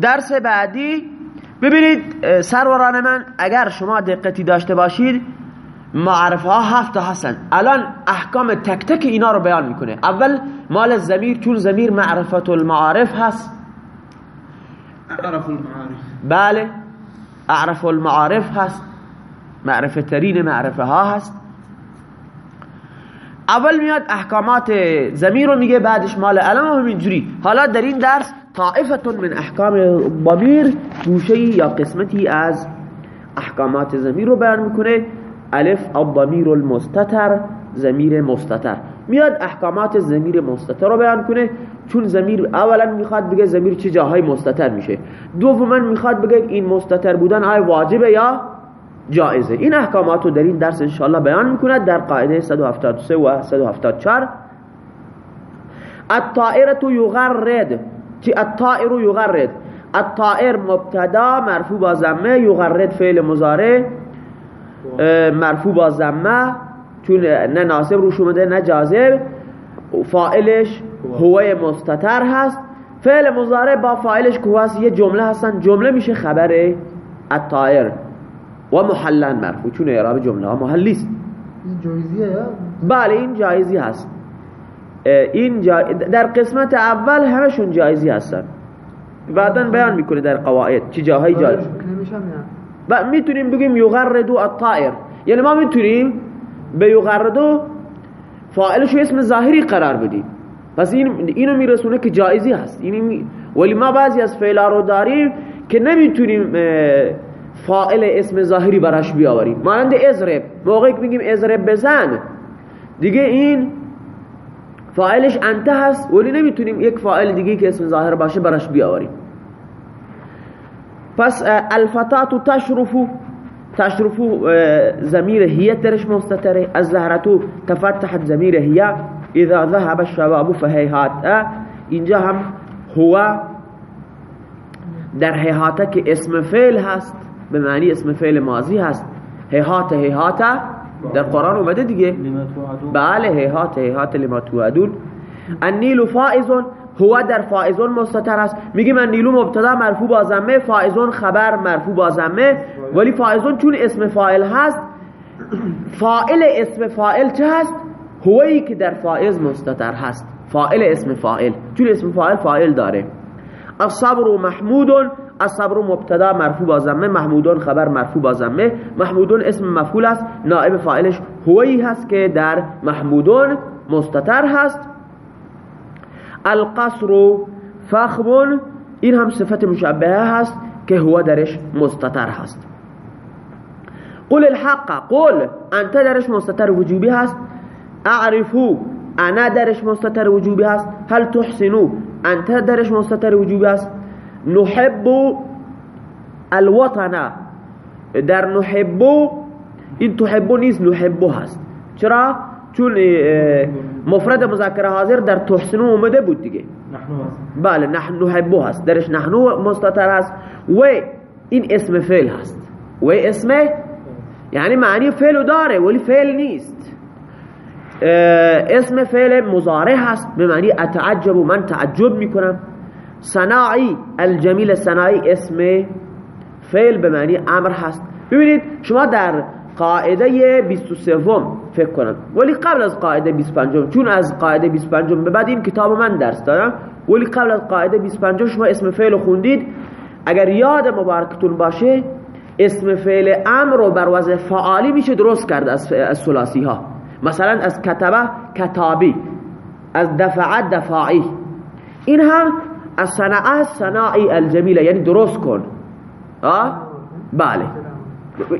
درس بعدی. ببینید سروران من اگر شما دقتی داشته باشید معرفه ها هفت هستن. الان احکام تک تک اینا رو بیان می‌کنه. اول مال زمیر چون زمیر معرفت المعارف هست. اعرف المعارف بله اعرف المعارف هست. معرفه ترین معرفه ها هست. اول میاد احکامات زمیر رو میگه بعدش مال علم و همینجوری حالا در این درس طائفتون من احکام ضمیر گوشه یا قسمتی از احکامات زمیر رو بیان می‌کنه. الف الضمیر المستتر زمیر مستتر. میاد احکامات زمیر مستتر رو بیان کنه چون زمیر اولا می‌خواد بگه زمیر چه جاهای مستتر میشه. دوما می‌خواد بگه این مستتر بودن آیا واجبه یا جائزه. این احکامات رو در این درس انشاءالله بیان می‌کنه در قاعده 173 و 174 الطائرة یغرد. چی الطائر یغرد؟ الطائر مبتدا مرفوع با زمه یغرد فعل مضارع مرفوع با زمه چون نه ناسب روش اومده نه جازب فائلش هو مستتر هست. فعل مضارع با فاعلش که یه جمله هستن. جمله میشه خبر الطائر و محلن مرفوع چون اعراب جمله ها محلی است این جایزیه بله این جایزی هست. این جا... در قسمت اول همشون جایزی هستن. بعدا بیان می‌کنه در قواعد چه جاهای جایز و می‌تونیم بگیم یغردو الطائر. یعنی ما می‌تونیم به یغردو فاعلش اسم ظاهری قرار بدیم. پس این اینو میرسونه که جایزی هست. این می... ولی ما بعضی از فعلا رو داریم که نمی‌تونیم فاعل اسم ظاهری براش بیاوریم. مانند ازرب موقعی که میگیم ازرب بزن دیگه این فاعلش انت هست. ولی نمی‌تونیم یک فاعل دیگه که اسم ظاهر باشه براش بیاوریم. پس الفتات تشرفو تشرفو زمیر هي درش مستتره. الزهرتو تفتحت زمیر هي اذا ذهب الشباب فهيهات اینجا هم هو در هیهاته که اسم فعل هست. به معنی اسم فعل ماضی هست. هیهات هیهات. در قرآن اومده دیگه. بله هیهات هیهات لما توعدون النیل فائزون هو در فائزون مستتر است. میگه من نیلو مبتدا مرفوع با ضمه فائزون خبر مرفوع با ضمه. ولی فائزون چون اسم فاعل هست فاعل اسم فاعل چه هست؟ هویی که در فائز مستتر هست. فاعل اسم فاعل. چون اسم فاعل فاعل داره. الصبر محمود الصبر مبتدا مرفوع با ضمه محمودون خبر مرفوع با ضمه محمودون اسم مفعول است نائب فاعلش هویی هست که در محمودون مستتر هست. القصر فخم این هم صفت مشبهه هست که هو درش مستتر هست. قل الحق قل انت درش مستتر وجوبی هست. اعرفو انا درش مستتر وجوبی هست. هل تحسنو انت درش مستتر وجوبی هست. نحب الوطن. در نحبو این تحبو نیست نحبو هست. چرا؟ چون مفرد مذکر حاضر در تحسنو اومده بود دیگه. بله نحن نحبو هست. درش نحنو مستتر هست. و این اسم فعل هست. و اسمه یعنی معنی فعل داره ولی فعل نیست. اسم فعل مضارع هست. به معنی اتعجب و من تعجب می‌کنم. صناعی الجمیل صناعی اسم فعل به معنی امر هست. ببینید شما در قاعده 23 فکر کنم. ولی قبل از قاعده 25 چون از قاعده 25 به بعد این کتاب من درس دارم ولی قبل از قاعده 25 شما اسم فعل خوندید. اگر یاد مبارکتون باشه اسم فعل امر رو بر وضع فعالی میشه درست کرد از ثلاثی ها مثلا از کتبه کتابی از دفع دفاعی. این هم از صنعه صناعی الجمیله یعنی درست کن آه؟ بله.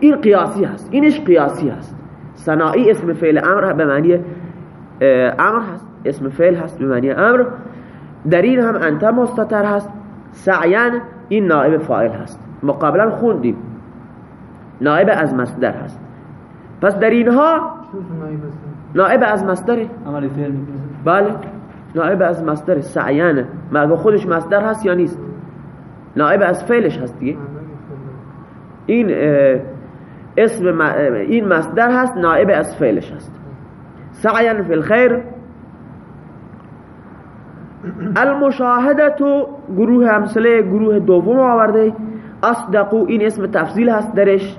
این قیاسی هست. اینش قیاسی هست. صناعی اسم فعل امر به معنی امر هست. اسم فعل هست به معنی امر. در این هم انت مستتر هست. سعیان این نائب فاعل هست. مقابلا خوندیم. نائب از مصدر هست. پس در اینها نائب از مصدره عمل فعل بله. نائب از مصدر سعیانه. مگه خودش مصدر هست یا نیست؟ نائب از فعلش هست دیگه. این اسم این مصدر هست نائب از فعلش هست. سعیان فی الخیر. المشاهدت گروه همسله گروه دوم آورده. اصدقو این اسم تفضیل هست درش.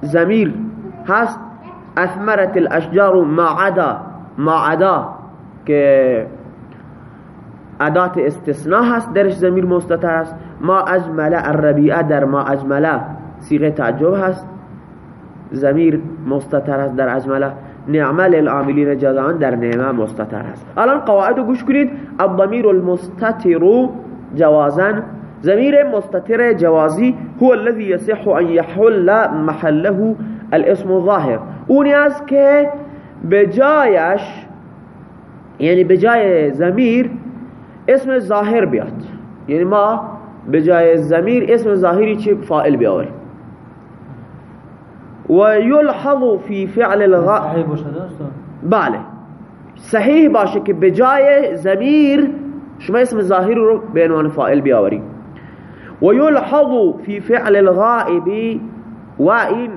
زمیر هست. اثمرت الاشجار ما عدا ما عدا که ادات استثناء هست درش زمیر مستتر هست. ما اجمل الربیعه در ما اجمله سیغه تعجب هست. زمیر مستتر هست در اجمله نعمل العاملین جزاان در نعمه مستتر هست. الان قواعد گوش کنید. الضمیر المستتر جوازا. زمیر مستتر جوازی هو الذي يصح ان يحل محله الاسم الظاهر. اونی است که به جایش یعنی به جای زمیر اسم ظاهر بیاد. یعنی ما به جای زمیر اسم ظاهری چی؟ فائل بیاوریم. و یلحظ فی فعل الغا صحیح باشه داشتم بله. صحیح باشه که به جای زمیر شما اسم ظاهر رو به عنوان فاعل بیاورید و یلحظ فی فعل الغائب و این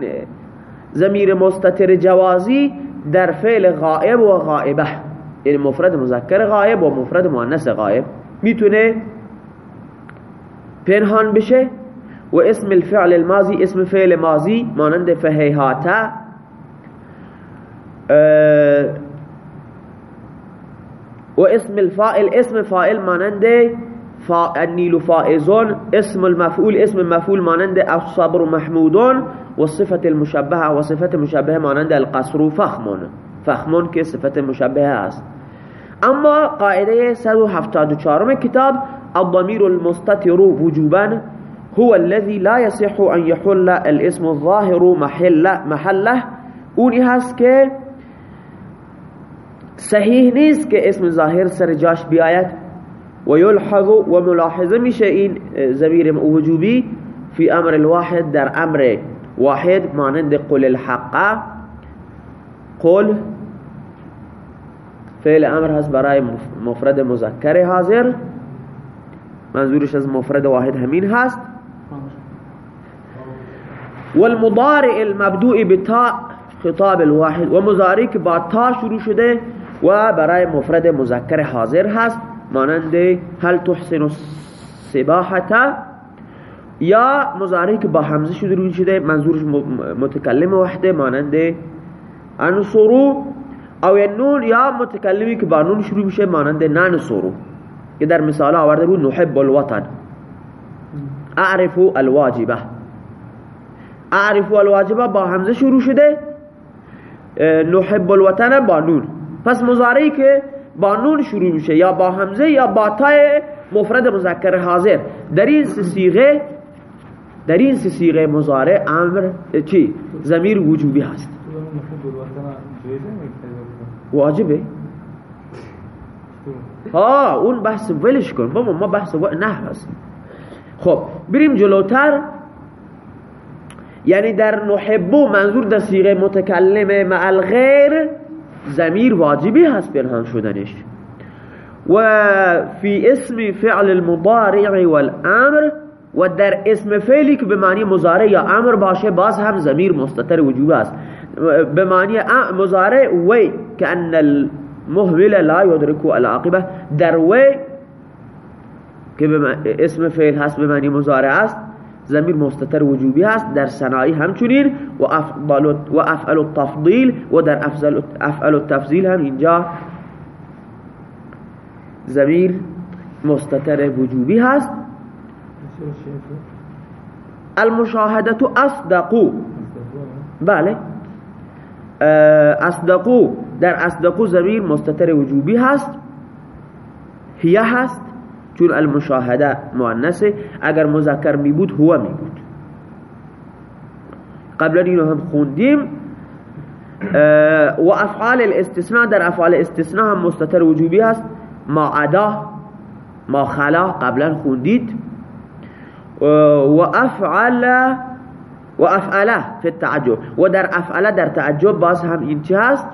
زمیر مستتر جوازی در فعل غائب و غائبه. یعنی مفرد مذکر غائب و مفرد مؤنث غائب. می‌تونه پنهان بشه و اسم الفعل الماضی اسم فعل ماضی مانند فهیهاتا و اسم الفاعل اسم فاعل مانند النیل فائزون اسم المفعول اسم مفعول مانند الصبر محمودون و صفت المشبه و صفت مشبه مانند القصر فخمون. فخمون که صفت مشبه است. اما قاعدة 174 کتاب الضمیر المستتر وجوبا هو الذي لا يصح أن يحل الاسم الظاهر محل محله. اونی هست که صحیح نیست که اسم ظاهر سر جاش بیاید. و یلحظ و ملاحظه میشه این ضمیر وجوبی فی أمر الواحد در أمر واحد مانند قل الحق. قل فعل أمر هست برای مفرد مذکر حاضر. منظورش از مفرد واحد همین هست. والمضارع المبدوء بتاء خطاب الواحد و با تا شروع شده و برای مفرد مذکر حاضر هست. مانند هل تحسن السباحه یا مضارعی که با حمزه شروع شده منظورش متکلم وحده مانند انصرو او نون یا متکلمی که با نون شروع میشه مانند ننصرو که در مثال آورده بود نحب الوطن. اعرف الواجبه. اعرف الواجبه با حمزه شروع شده نحب الوطن با نون. پس مضارعی که با نون شروع میشه یا با حمزه یا با تای مفرد مذکر حاضر. در این سیغه در این سیغه مضارع امر چی؟ ضمیر وجوبی هست. واجبه. ها اون بحث ولش کن. بابا ما بحث و نه هست خب بریم جلوتر. یعنی در نحبو منظور در سیغه متکلمه مع الغیر زمیر واجبی هست پنهان شدنش. و فی اسم فعل المضارع والامر و در اسم فعلی که به معنی مضارع یا امر باشه باز هم زمیر مستتر وجوب است. به معنی مضارع وی که ان المهمل لا يدرك العاقبه در وی که اسم فعل هست به معنی مضارع است زمیر مستتر وجوبی هست در صناعی همچنین و افضل و افعل التفضیل و در افضل افعل التفضیل هم اینجا زمیر مستتر وجوبی هست. المشاهدت اصدقو بله. اصدقو در اصدقو زمیر مستتر وجوبی هست. هیه هست. چون المشاهده مؤنثه. اگر مذکر می بود هو می بود قبلا اینو هم خوندیم. و افعال الاستثناء در افعال استثناء هم مستتر وجوبی هست. ما عدا ما خلا قبلا خوندید. و افعل و افعله فی التعجب. و در افعله در تعجب باز هم این چی هست؟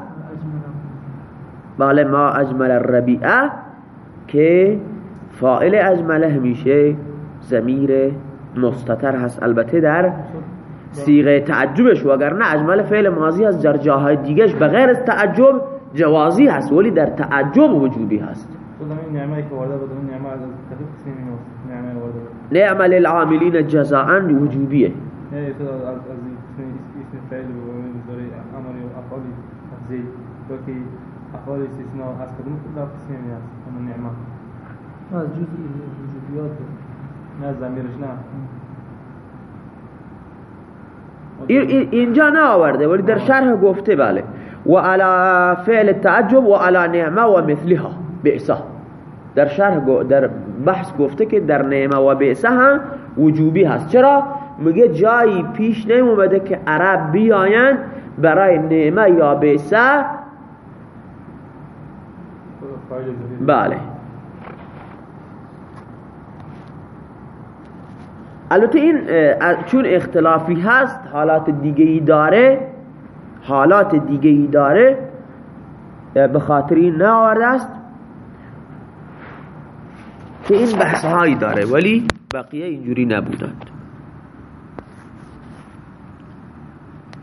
بله ما اجمل الربیعه که فائل اجمله همیشه زمیر مستتر هست. البته در سیغه تعجبش و اگر نه اجمل فعل ماضی از در جاهای دیگهش بغیر از تعجب جوازی هست ولی در تعجب وجوبی هست. نعمه للعاملین جزاء وجوبیه نه افعال استثناء از کدوم کدوم قسمی نیست اون نعمه. از جز وجودیات نه زمیرش نه. این- این- اینجا نه آورده ولی در شرح گفته بله. و علی فعل التعجب و علی نعمه و مثلها بئسه در شرح گو- در بحث گفته که در نعمه و بئسه هم وجوبی هست. چرا؟ میگه جایی پیش نیومده که عرب بیاین برای نعمه یا فاعل زمیر بله. البته این چون اختلافی هست حالات دیگه ای داره حالات دیگه ای داره به خاطر این نآورده است که این بحث هایی داره ولی بقیه اینجوری نبودند.